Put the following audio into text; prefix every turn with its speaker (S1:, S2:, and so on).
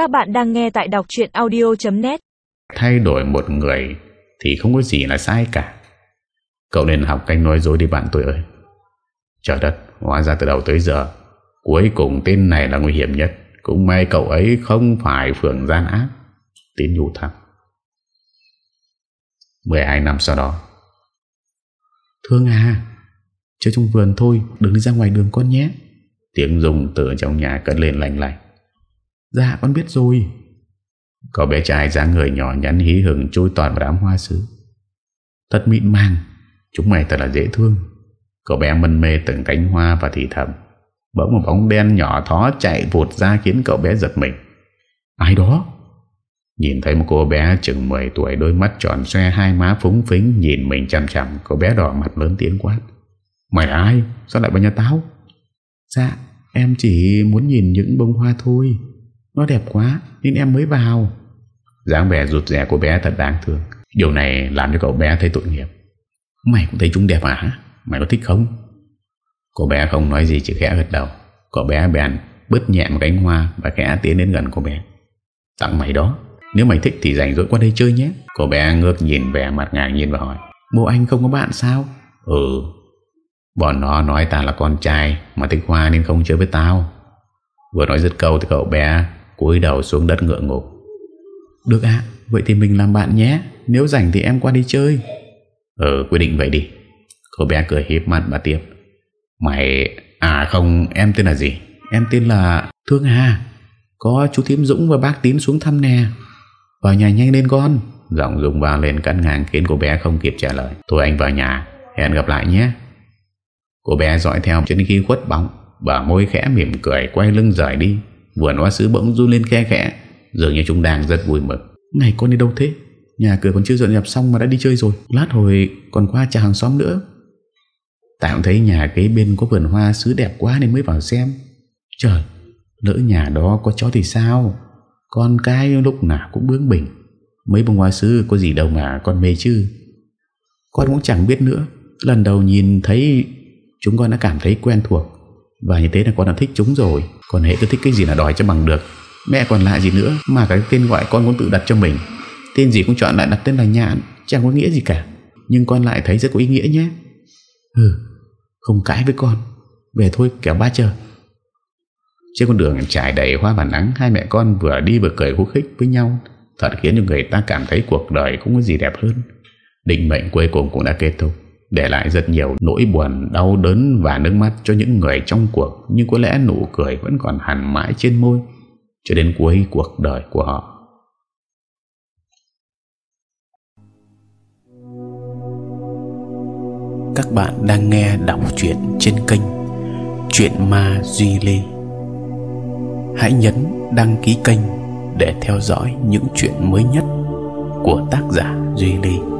S1: Các bạn đang nghe tại đọc chuyện audio.net
S2: Thay đổi một người Thì không có gì là sai cả. Cậu nên học cách nói dối đi bạn tôi ơi. Trời đất Hóa ra từ đầu tới giờ Cuối cùng tên này là nguy hiểm nhất. Cũng may cậu ấy không phải phường gian ác. Tín nhủ thầm 12 năm sau đó. Thương à Chơi trong vườn thôi Đừng đi ra ngoài đường con nhé. Tiếng dùng từ trong nhà cất lên lạnh lạnh Dạ con biết rồi. Cậu bé trai dáng người nhỏ nhắn hí hừng Trôi toàn vào đám hoa sứ. Tất mịn màng Chúng mày thật là dễ thương. Cậu bé mân mê từng cánh hoa và thì thầm. Bỗng một bóng đen nhỏ thó chạy vụt ra khiến cậu bé giật mình. Ai đó? Nhìn thấy một cô bé chừng 10 tuổi Đôi mắt tròn xoe, hai má phúng phính, Nhìn mình chăm chăm Cậu bé đỏ mặt lớn tiếng quát. Mày là ai? Sao lại vào nhà tao? Dạ em chỉ muốn nhìn những bông hoa thôi. Nó đẹp quá Nên em mới vào. Dáng vẻ rụt rẻ của bé thật đáng thương. Điều này làm cho cậu bé thấy tội nghiệp. Mày cũng thấy chúng đẹp à Mày có thích không? Cô bé không nói gì chỉ khẽ gật đầu. Cậu bé bèn bứt nhẹ một cánh hoa Và khẽ tiến đến gần cô bé. Tặng mày đó. Nếu mày thích thì rảnh rỗi qua đây chơi nhé. Cô bé ngước nhìn vẻ mặt ngạc nhiên và hỏi. Bố anh không có bạn sao? Ừ. Bọn nó nói ta là con trai Mà thích hoa nên không chơi với tao. Vừa nói dứt câu thì cậu bé cúi đầu xuống đất ngựa ngục. Được ạ Vậy thì mình làm bạn nhé. Nếu rảnh thì em qua đi chơi. Ừ quyết định vậy đi. Cô bé cười hiếp mắt và tiếp. Mày À không em tên là gì? Em tên là Thương Hà. Có chú Thiếm Dũng và bác Tín xuống thăm nè. Vào nhà nhanh lên con. Giọng Dũng vào lên cắn ngang khiến cô bé không kịp trả lời. Thôi anh vào nhà Hẹn gặp lại nhé. Cô bé dõi theo cho đến khi khuất bóng Bà môi khẽ mỉm cười quay lưng rời đi Vườn hoa sứ bỗng run lên khe khẽ Dường như chúng đang rất vui mừng. Này con đi đâu thế? Nhà cửa còn chưa dọn dẹp xong mà đã đi chơi rồi. Lát hồi còn qua chào hàng xóm nữa. Tạm thấy nhà kế bên có vườn hoa sứ đẹp quá nên mới vào xem. Trời Lỡ nhà đó có chó thì sao? Con cái lúc nào cũng bướng bỉnh. Mấy bông hoa sứ có gì đâu mà con mê chứ. Con cũng chẳng biết nữa. Lần đầu nhìn thấy Chúng con đã cảm thấy quen thuộc và như thế là con đã thích chúng rồi. Còn hệ cứ thích cái gì là đòi cho bằng được. Mẹ còn lại gì nữa Mà cái tên gọi con muốn tự đặt cho mình. Tên gì cũng chọn lại đặt tên là nhạn, Chẳng có nghĩa gì cả. Nhưng con lại thấy rất có ý nghĩa nhé. Ừ Không cãi với con. Về thôi kéo ba chờ. Trên con đường trải đầy hoa và nắng, Hai mẹ con vừa đi vừa cười hú khích với nhau. Thật khiến cho người ta cảm thấy cuộc đời Không có gì đẹp hơn. Định mệnh cuối cùng cũng đã kết thúc để lại rất nhiều nỗi buồn, đau đớn và nước mắt cho những người trong cuộc, nhưng có lẽ nụ cười vẫn còn hẳn mãi trên môi cho đến cuối cuộc đời của họ.
S3: Các bạn đang nghe đọc truyện trên kênh Chuyện Ma Duy Lê. Hãy nhấn đăng ký kênh để theo dõi những chuyện mới nhất của tác giả Duy Lê.